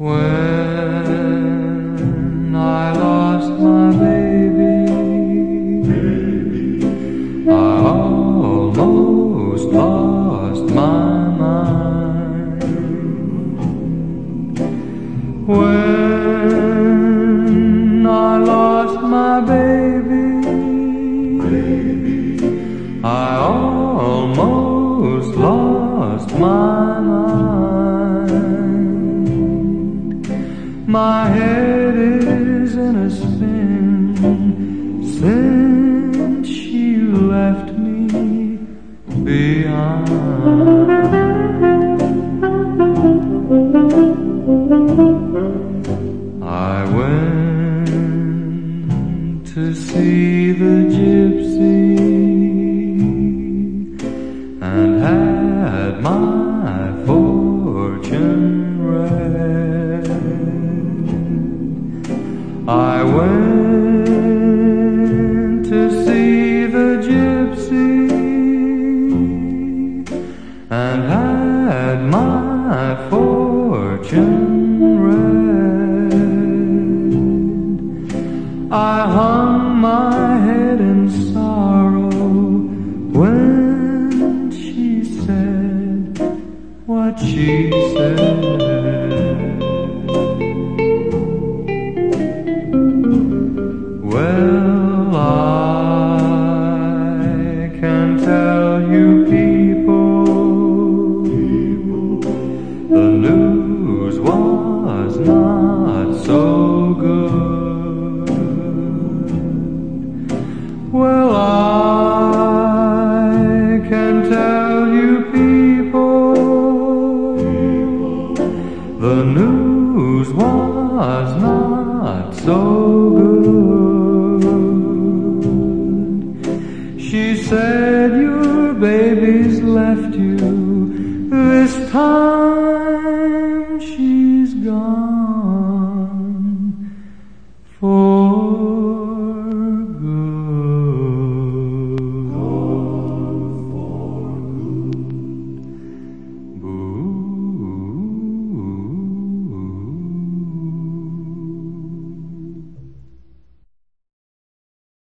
When I lost my baby, I almost lost my mind. When I lost my baby, I almost My head is in a spin since she left me behind. I went to see the gypsy and had my I went to see the gypsy and had my fortune read. I hung my head in sorrow when she said what she said. Tell you people, the news was not so good. Well, I can tell you people, the news was not so good. She said your baby's left you. This time she